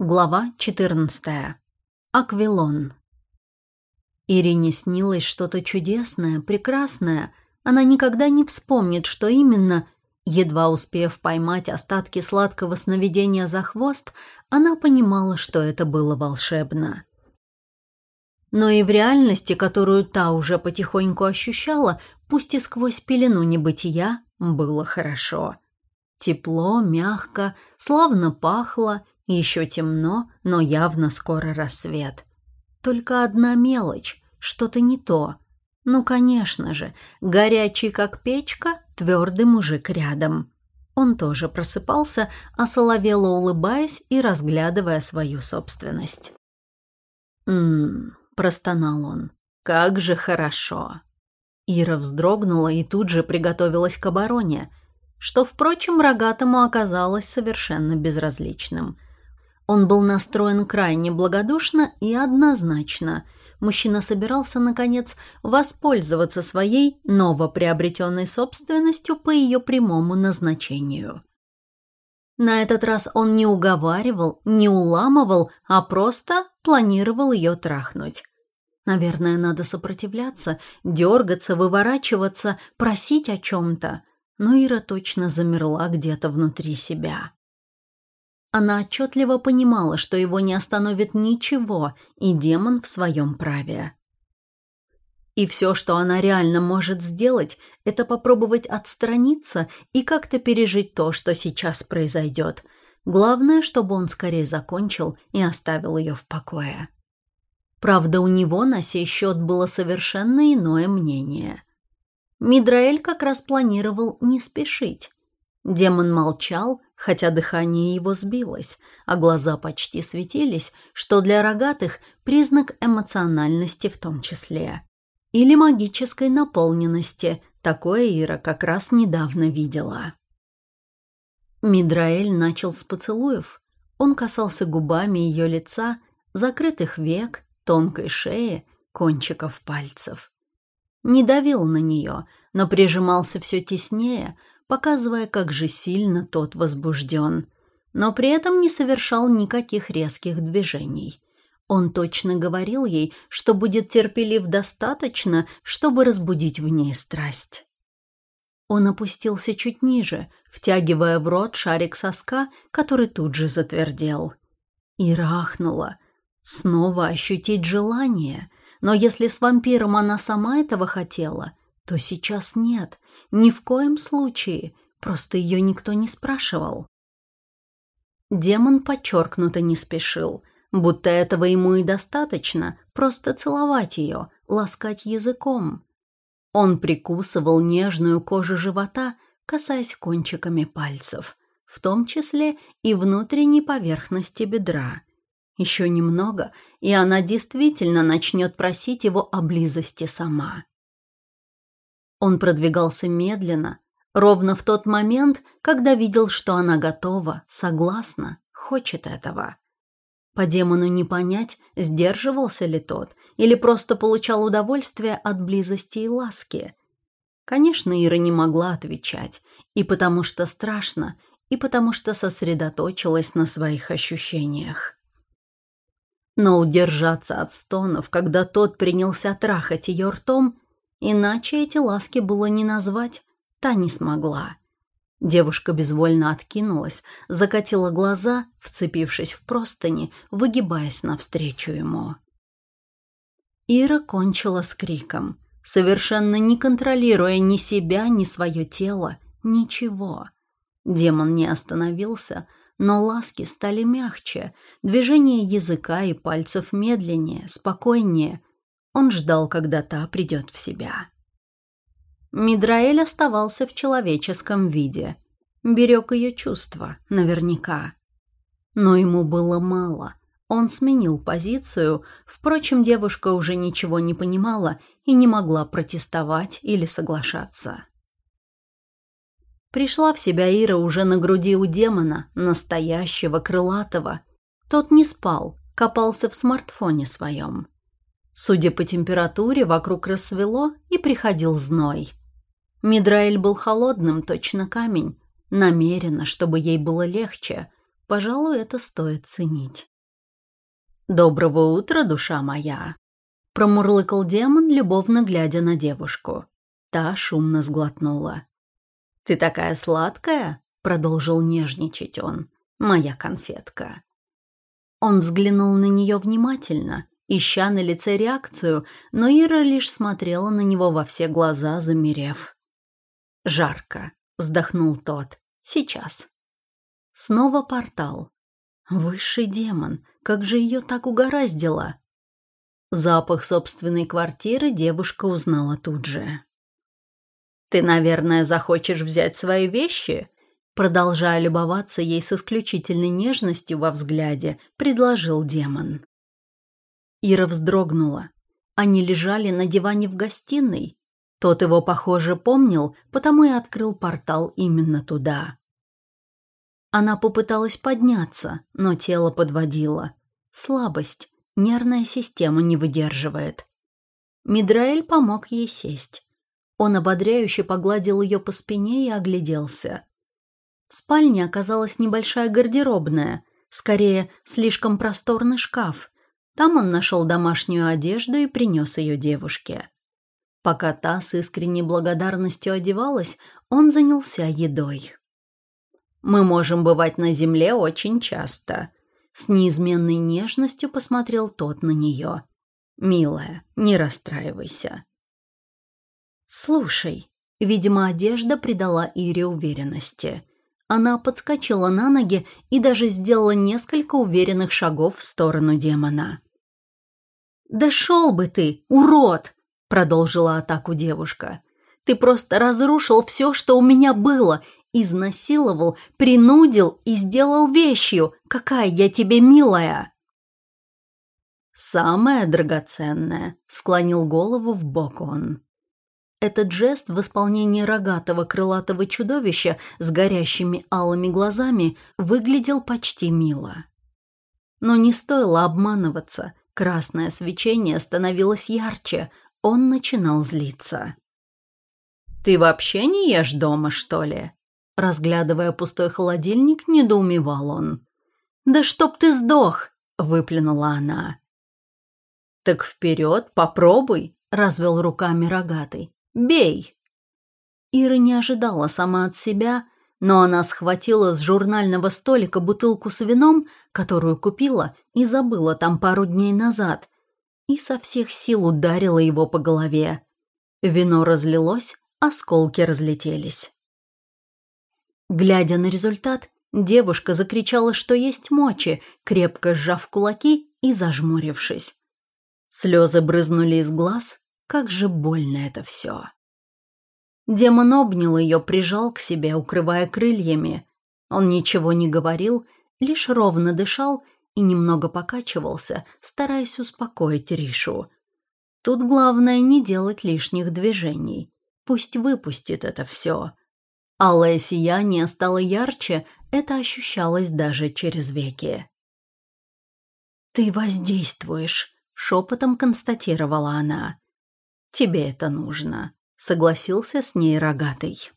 Глава 14. Аквилон. Ирине снилось что-то чудесное, прекрасное. Она никогда не вспомнит, что именно. Едва успев поймать остатки сладкого сновидения за хвост, она понимала, что это было волшебно. Но и в реальности, которую та уже потихоньку ощущала, пусть и сквозь пелену небытия, было хорошо. Тепло, мягко, славно пахло, еще темно, но явно скоро рассвет. Только одна мелочь, что-то не то. Ну, конечно же, горячий как печка, твердый мужик рядом. Он тоже просыпался, осоловело улыбаясь и разглядывая свою собственность. «М-м-м», простонал он, — «как же хорошо». Ира вздрогнула и тут же приготовилась к обороне, что, впрочем, рогатому оказалось совершенно безразличным – он был настроен крайне благодушно и однозначно. Мужчина собирался, наконец, воспользоваться своей новоприобретенной собственностью по ее прямому назначению. На этот раз он не уговаривал, не уламывал, а просто планировал ее трахнуть. Наверное, надо сопротивляться, дергаться, выворачиваться, просить о чем-то. Но Ира точно замерла где-то внутри себя. Она отчетливо понимала, что его не остановит ничего, и демон в своем праве. И все, что она реально может сделать, это попробовать отстраниться и как-то пережить то, что сейчас произойдет. Главное, чтобы он скорее закончил и оставил ее в покое. Правда, у него на сей счет было совершенно иное мнение. Мидраэль как раз планировал не спешить. Демон молчал, хотя дыхание его сбилось, а глаза почти светились, что для рогатых признак эмоциональности в том числе. Или магической наполненности, такое Ира как раз недавно видела. Мидраэль начал с поцелуев. Он касался губами ее лица, закрытых век, тонкой шеи, кончиков пальцев. Не давил на нее, но прижимался все теснее, показывая, как же сильно тот возбужден, но при этом не совершал никаких резких движений. Он точно говорил ей, что будет терпелив достаточно, чтобы разбудить в ней страсть. Он опустился чуть ниже, втягивая в рот шарик соска, который тут же затвердел. И рахнула. Снова ощутить желание. Но если с вампиром она сама этого хотела, то сейчас нет, ни в коем случае, просто ее никто не спрашивал. Демон подчеркнуто не спешил, будто этого ему и достаточно, просто целовать ее, ласкать языком. Он прикусывал нежную кожу живота, касаясь кончиками пальцев, в том числе и внутренней поверхности бедра. Еще немного, и она действительно начнет просить его о близости сама. Он продвигался медленно, ровно в тот момент, когда видел, что она готова, согласна, хочет этого. По демону не понять, сдерживался ли тот или просто получал удовольствие от близости и ласки. Конечно, Ира не могла отвечать, и потому что страшно, и потому что сосредоточилась на своих ощущениях. Но удержаться от стонов, когда тот принялся трахать ее ртом, Иначе эти ласки было не назвать, та не смогла. Девушка безвольно откинулась, закатила глаза, вцепившись в простыни, выгибаясь навстречу ему. Ира кончила с криком, совершенно не контролируя ни себя, ни свое тело, ничего. Демон не остановился, но ласки стали мягче, движение языка и пальцев медленнее, спокойнее, он ждал, когда та придет в себя. Мидраэль оставался в человеческом виде. Берег ее чувства, наверняка. Но ему было мало. Он сменил позицию, впрочем, девушка уже ничего не понимала и не могла протестовать или соглашаться. Пришла в себя Ира уже на груди у демона, настоящего, крылатого. Тот не спал, копался в смартфоне своем. Судя по температуре, вокруг рассвело и приходил зной. Мидраэль был холодным, точно камень, намеренно, чтобы ей было легче. Пожалуй, это стоит ценить. «Доброго утра, душа моя!» Промурлыкал демон, любовно глядя на девушку. Та шумно сглотнула. «Ты такая сладкая!» — продолжил нежничать он. «Моя конфетка». Он взглянул на нее внимательно, ища на лице реакцию, но Ира лишь смотрела на него во все глаза, замерев. «Жарко», — вздохнул тот. «Сейчас». Снова портал. Высший демон, как же ее так угораздило? Запах собственной квартиры девушка узнала тут же. «Ты, наверное, захочешь взять свои вещи?» Продолжая любоваться ей с исключительной нежностью во взгляде, предложил демон. Ира вздрогнула. Они лежали на диване в гостиной. Тот его, похоже, помнил, потому и открыл портал именно туда. Она попыталась подняться, но тело подводило. Слабость, нервная система не выдерживает. Мидраэль помог ей сесть. Он ободряюще погладил ее по спине и огляделся. В спальне оказалась небольшая гардеробная, скорее, слишком просторный шкаф. Там он нашел домашнюю одежду и принес ее девушке. Пока та с искренней благодарностью одевалась, он занялся едой. «Мы можем бывать на земле очень часто», — с неизменной нежностью посмотрел тот на нее. «Милая, не расстраивайся. «Слушай». Видимо, одежда придала Ире уверенности. Она подскочила на ноги и даже сделала несколько уверенных шагов в сторону демона. «Да шел бы ты, урод!» — продолжила атаку девушка. «Ты просто разрушил все, что у меня было, изнасиловал, принудил и сделал вещью. Какая я тебе милая!» «Самое драгоценное», — склонил голову в бок он. Этот жест в исполнении рогатого крылатого чудовища с горящими алыми глазами выглядел почти мило. Но не стоило обманываться. Красное свечение становилось ярче, он начинал злиться. «Ты вообще не ешь дома, что ли?» Разглядывая пустой холодильник, недоумевал он. «Да чтоб ты сдох!» — выплюнула она. «Так вперед, попробуй!» — развел руками рогатый. Бей!» Ира не ожидала сама от себя, но она схватила с журнального столика бутылку с вином, которую купила и забыла там пару дней назад, и со всех сил ударила его по голове. Вино разлилось, осколки разлетелись. Глядя на результат, девушка закричала, что есть мочи, крепко сжав кулаки и зажмурившись. Слезы брызнули из глаз, как же больно это все. Демон обнял ее, прижал к себе, укрывая крыльями. Он ничего не говорил, лишь ровно дышал и немного покачивался, стараясь успокоить Ришу. Тут главное не делать лишних движений. Пусть выпустит это все. Алое сияние стало ярче, это ощущалось даже через веки. «Ты воздействуешь», — шепотом констатировала она. «Тебе это нужно», — согласился с ней рогатый.